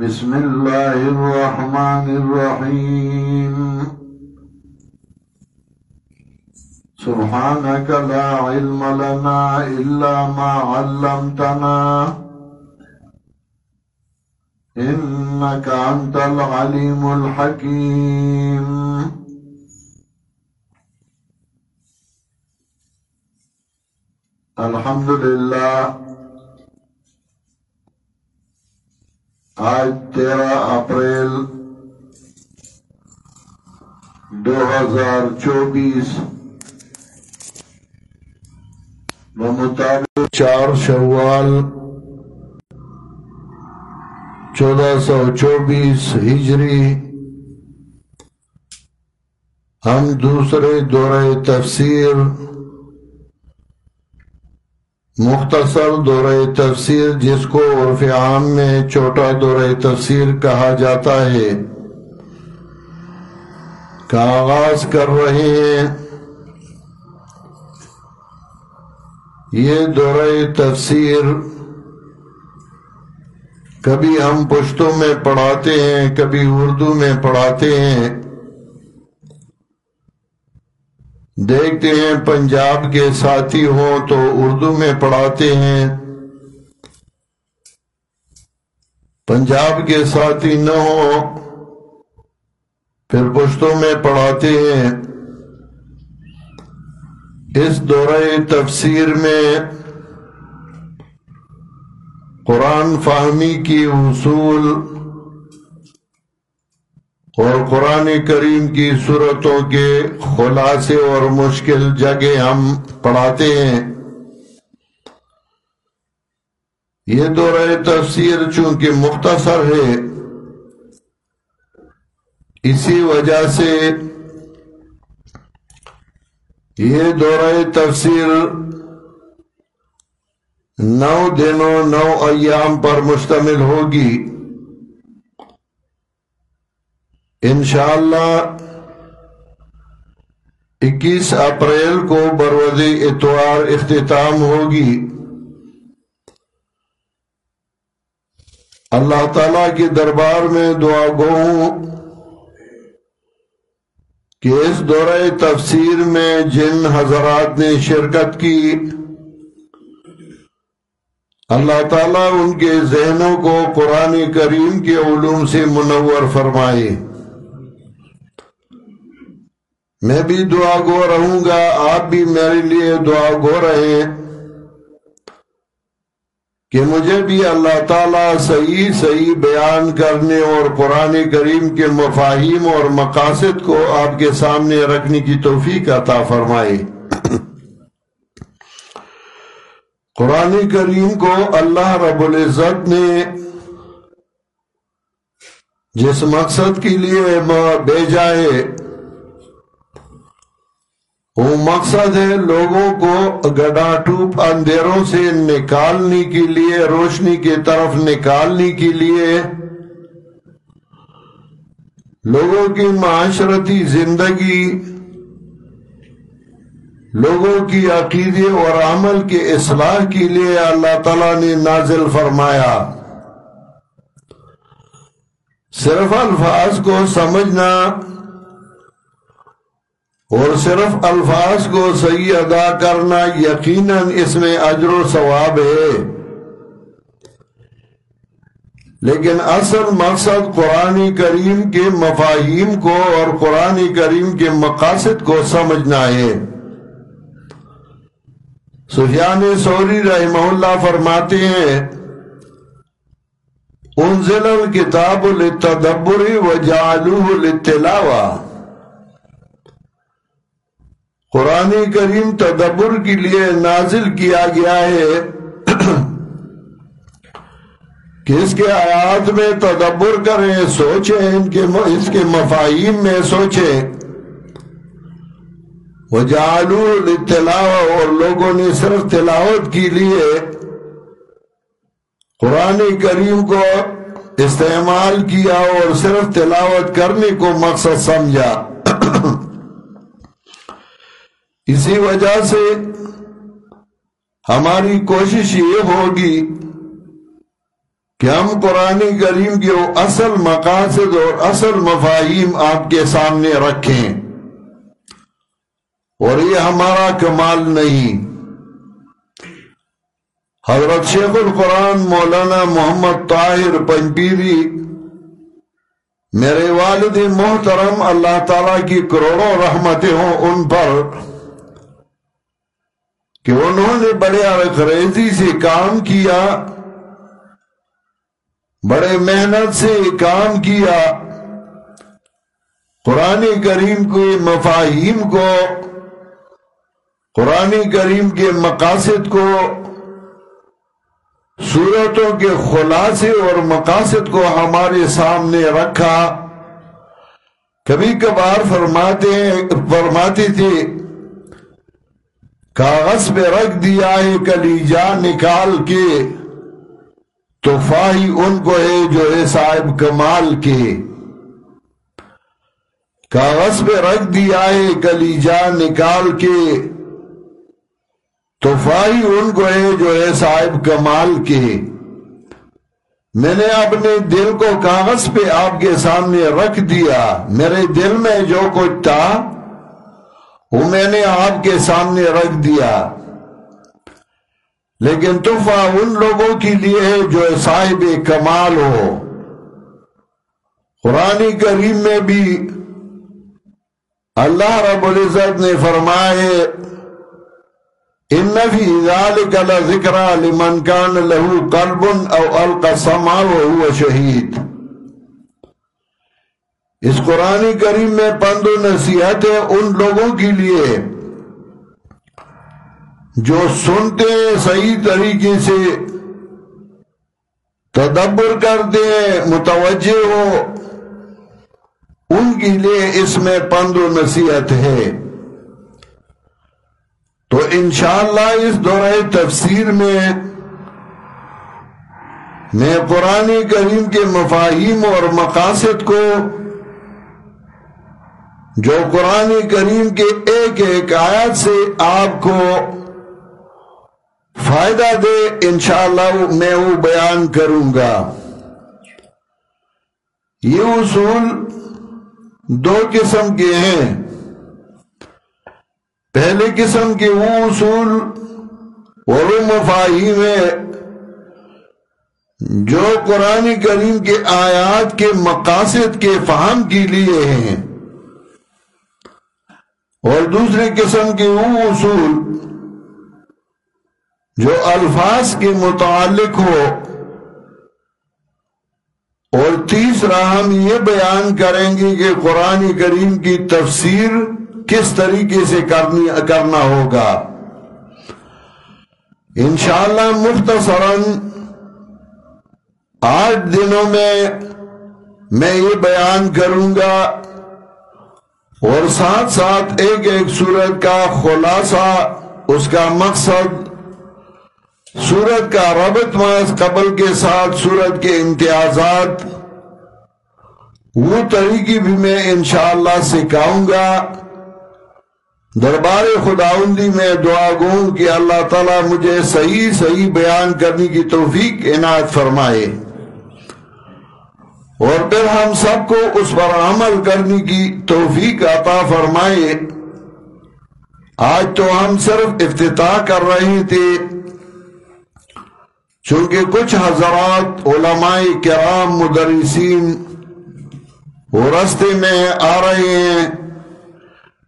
بسم الله الرحمن الرحيم. سبحانك لا علم لنا إلا ما علمتنا. إنك أنت العليم الحكيم. الحمد لله آج تیرہ اپریل دو ہزار چوبیس بمطابق چار شوال چودہ سو چوبیس ہجری ہم دوسرے دورے تفسیر مختصر دورہ تفسیر جس کو عرف عام میں چھوٹا دورہ تفسیر کہا جاتا ہے۔ کا آغاز کر رہے ہیں۔ یہ دورہ تفسیر کبھی ہم پشتوں میں پڑھاتے ہیں، کبھی اردو میں پڑھاتے ہیں۔ دیکھتے ہیں پنجاب کے ساتھی ہوں تو اردو میں پڑھاتے ہیں۔ پنجاب کے ساتھی نہ ہوں، پھر پشتوں میں پڑھاتے ہیں۔ اس دورہ تفسیر میں قرآن فہمی کی اصول اور قرآن کریم کی صورتوں کے خلاصے اور مشکل جگہ ہم پڑھاتے ہیں۔ یہ دورہ تفسیر چونکہ مختصر ہے، اسی وجہ سے یہ دورہ تفسیر نو دنوں، نو ایام پر مشتمل ہوگی۔ انشاءاللہ اکیس اپریل کو برود اتوار اختتام ہوگی۔ اللہ تعالی کے دربار میں دعا گو ہوں کہ اس دورہ تفسیر میں جن حضرات نے شرکت کی، اللہ تعالیٰ ان کے ذہنوں کو قرآن کریم کے علوم سے منور فرمائے۔ میں بھی دعا گو رہوں گا، آپ بھی میرے لیے دعا گو رہے کہ مجھے بھی اللہ تعالیٰ صحیح صحیح بیان کرنے اور قرآن کریم کے مفاہیم اور مقاصد کو آپ کے سامنے رکھنے کی توفیق عطا فرمائے۔ قرآن کریم کو اللہ رب العزت نے جس مقصد کے لیے بھیجا ہے وہ مقصد ہے لوگوں کو گڈا ٹوپ اندھیروں سے نکالنے کے لیے، روشنی کی طرف نکالنے کے لیے۔ لوگوں کی معاشرتی زندگی، لوگوں کی عقیدے اور عمل کے اصلاح کے لیے اللہ تعالیٰ نے نازل فرمایا۔ صرف الفاظ کو سمجھنا اور صرف الفاظ کو صحیح ادا کرنا یقیناً اس میں اجر و ثواب ہے۔ لیکن اصل مقصد قرآن کریم کے مفاہیم کو اور قرآن کریم کے مقاصد کو سمجھنا ہے۔ سفیان سوری رحمہ اللہ فرماتے ہیں، انزل الکتاب للتدبر وجعلوه للتلاوہ قرآن کریم تدبر کے لیے نازل کیا گیا ہے۔ کہ اس کے آیات میں تدبر کریں، سوچیں، ان کے اس کے مفاہیم میں سوچیں۔ وہ جالو اور لوگوں نے صرف تلاوت کے لیے قرآن کریم کو استعمال کیا اور صرف تلاوت کرنے کو مقصد سمجھا۔ اسی وجہ سے ہماری کوشش یہ ہوگی کہ ہم قرآن کریم کے اصل مقاصد اور اصل مفاہیم آپ کے سامنے رکھیں اور یہ ہمارا کمال نہیں۔ حضرت شیخ القرآن مولانا محمد طاہر پنپیری میرے والد محترم، اللہ تعالیٰ کی کروڑوں رحمتیں ہوں ان پر۔ کہ انہوں نے بڑے ارخریزی سے کام کیا، بڑے محنت سے کام کیا۔ قرآن کریم کے مفاہیم کو، قرآن کریم کے مقاصد کو صورتوں کے خلاصے اور مقاصد کو ہمارے سامنے رکھا۔ کبھی کبھار فرماتے فرماتے تھے کاغذ پہ رکھ دیا ہے کلیجا نکال کے۔ تو فاہی ان کو ہے جو ہے صاحب کمال کے۔ کاغذ پہ رکھ دیا ہے کلیجا نکال کے۔ تو فاہی ان کو ہے جو ہے صاحب کمال کے۔ میں نے اپنے دل کو کاغذ پہ آپ کے سامنے رکھ دیا۔ میرے دل میں جو کچھ تھا وہ میں نے آپ کے سامنے رکھ دیا۔ لیکن تحفہ ان لوگوں کے لیے ہے جو صاحب کمال ہو۔ قرآن کریم میں بھی اللہ رب العزت نے فرمائے ان فی ذالک لذکر لمن کان له قلب او القى السمع وهو شہید۔ اس قرآن کریم میں پند و نصیحت ہے ان لوگوں کے لیے جو سنتے ہیں صحیح طریقے سے، تدبر کرتے ہیں، متوجہ ہو، ان کے لیے اس میں پند و نصیحت ہے۔ تو انشاءاللہ اس دورہ تفسیر میں میں قرآن کریم کے مفاہیم اور مقاصد کو جو قرآن کریم کے ایک ایک آیت سے آپ کو فائدہ دے، انشاءاللہ میں وہ بیان کروں گا۔ یہ اصول دو قسم کے ہیں۔ پہلے قسم کے وہ اصول اور مفاہیم ہے جو قرآن کریم کے آیات کے مقاصد کے فہم کے لیے ہیں۔ اور دوسرے قسم کے وہ اصول جو الفاظ کے متعلق ہو۔ اور تیسرا، ہم یہ بیان کریں گے کہ قرآن کریم کی تفسیر کس طریقے سے کرنی، کرنا ہوگا۔ انشاءاللہ مختصراً آٹھ دنوں میں میں یہ بیان کروں گا۔ اور ساتھ ساتھ ایک ایک سورت کا خلاصہ، اس کا مقصد سورت کا ربط ماس قبل کے ساتھ سورت کے امتیازات، وہ طریقے بھی میں انشاءاللہ سکھاؤں گا۔ دربار خداوندی میں دعا گوں کہ اللہ تعالیٰ مجھے صحیح صحیح بیان کرنے کی توفیق عنایت فرمائے۔ اور پھر ہم سب کو اس پر عمل کرنے کی توفیق عطا فرمائے۔ آج تو ہم صرف افتتاح کر رہے تھے، چونکہ کچھ حضرات علماء کرام، مدرسین وہ رستے میں آ رہے ہیں۔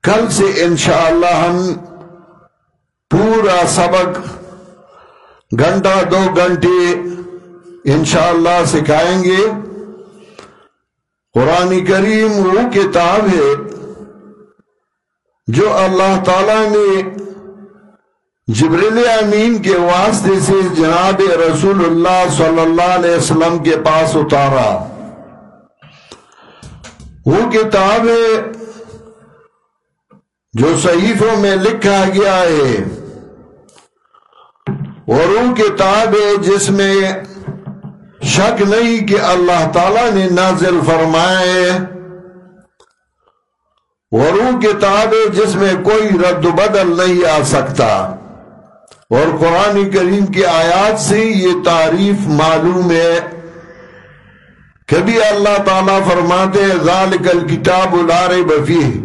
کل سے انشاءاللہ ہم پورا سبق گھنٹہ دو گھنٹے انشاءاللہ سکھائیں گے۔ قرآن کریم وہ کتاب ہے جو اللہ تعالی نے جبریل امین کے واسطے سے جناب رسول اللہ صلی اللہ علیہ وسلم کے پاس اتارا۔ وہ کتاب ہے جو صحیفوں میں لکھا گیا ہے۔ اور وہ کتاب ہے جس میں شک نہیں کہ اللہ تعالی نے نازل فرمائے۔ اور وہ کتاب ہے جس میں کوئی رد و بدل نہیں آ سکتا۔ اور قرآن کریم کی آیات سے یہ تعریف معلوم ہے کبھی اللہ تعالیٰ فرماتے ذالک الکتاب الار بفی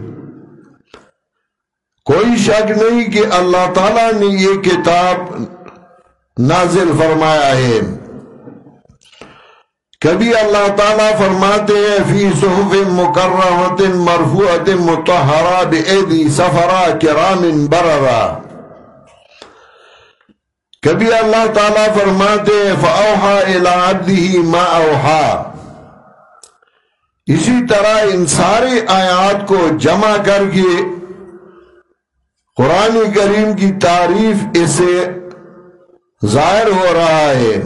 کوئی شک نہیں کہ اللہ تعالیٰ نے یہ کتاب نازل فرمایا ہے۔ کبھی اللہ تعالیٰ فرماتے ہیں، فی صحف مکرمت مرفوعت متحرہ بی سفرہ کرام بررہ۔ کبھی اللہ تعالیٰ فرماتے ہیں، فاوحا الى عبده ما اوحا۔ اسی طرح ان سارے آیات کو جمع کر کے قرآن کریم کی تعریف اسے ظاہر ہو رہا ہے۔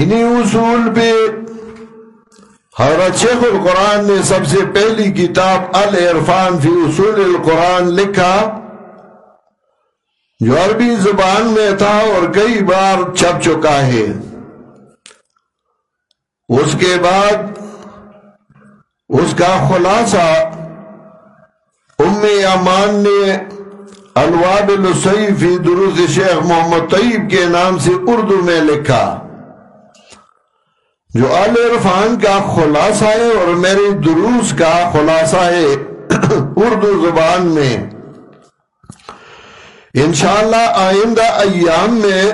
انہی اصول پہ حضرت شیخ القرآن نے سب سے پہلی کتاب العرفان فی اصول القرآن لکھا، جو عربی زبان میں تھا اور کئی بار چھپ چکا ہے۔ اس کے بعد اس کا خلاصہ ام امان نے الواب فی دروز شیخ محمد طیب کے نام سے اردو میں لکھا۔ جو عرفان کا خلاصہ ہے اور میری دروس کا خلاصہ ہے اردو زبان میں۔ انشاءاللہ آئندہ ایام میں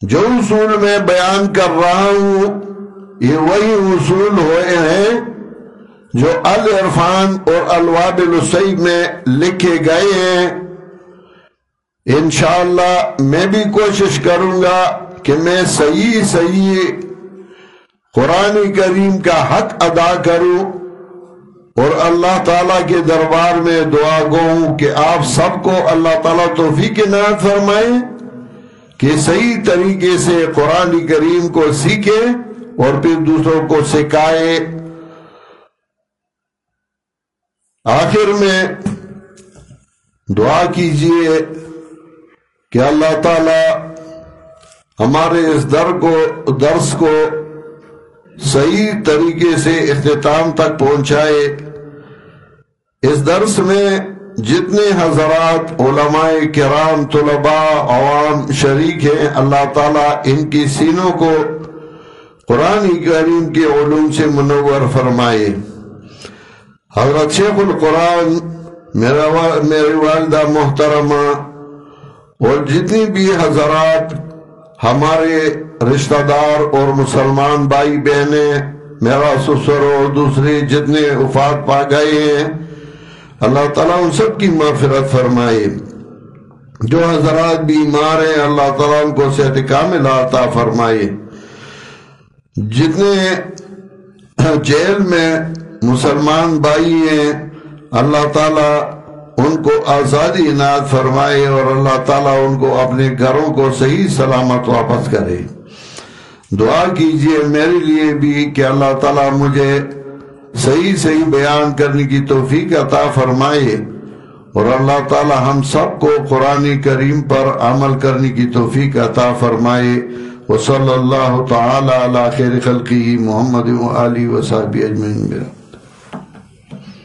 جو اصول میں بیان کر رہا ہوں، یہ وہی اصول ہوئے ہیں جو العرفان اور الواب السعید میں لکھے گئے ہیں۔ انشاءاللہ میں بھی کوشش کروں گا۔ کہ میں صحیح صحیح قرآن کریم کا حق ادا کروں اور اللہ تعالیٰ کے دربار میں دعا گوں کہ آپ سب کو اللہ تعالیٰ توفیق نات فرمائیں کہ صحیح طریقے سے قرآن کریم کو سیکھے اور پھر دوسروں کو سکھائے۔ آخر میں دعا کیجیے کہ اللہ تعالیٰ ہمارے اس در کو، درس کو صحیح طریقے سے اختتام تک پہنچائے۔ اس درس میں جتنے حضرات، علماء کرام، طلباء، عوام شریک ہیں، اللہ تعالیٰ ان کی سینوں کو قرآن کریم کے علوم سے منور فرمائے۔ حضرت شیخ القرآن میری والدہ محترمہ، اور جتنی بھی حضرات ہمارے رشتہ دار اور مسلمان بھائی بہنیں، میرا سسر اور دوسرے جتنے وفات پا گئے ہیں، اللہ تعالیٰ ان سب کی مغفرت فرمائے۔ جو حضرات بیمار ہیں، اللہ تعالیٰ ان کو صحت کامل عطا فرمائے۔ جتنے جیل میں مسلمان بھائی ہیں، اللہ تعالیٰ ان کو آزادی عنایت فرمائے اور اللہ تعالیٰ ان کو اپنے گھروں کو صحیح سلامت واپس کرے۔ دعا کیجیے میرے لیے بھی کہ اللہ تعالیٰ مجھے صحیح صحیح بیان کرنے کی توفیق عطا فرمائے اور اللہ تعالیٰ ہم سب کو قرآن کریم پر عمل کرنے کی توفیق عطا فرمائے۔ وصلی اللہ تعالی علی خیر خلقی محمد و علی و اجمعین۔ میرا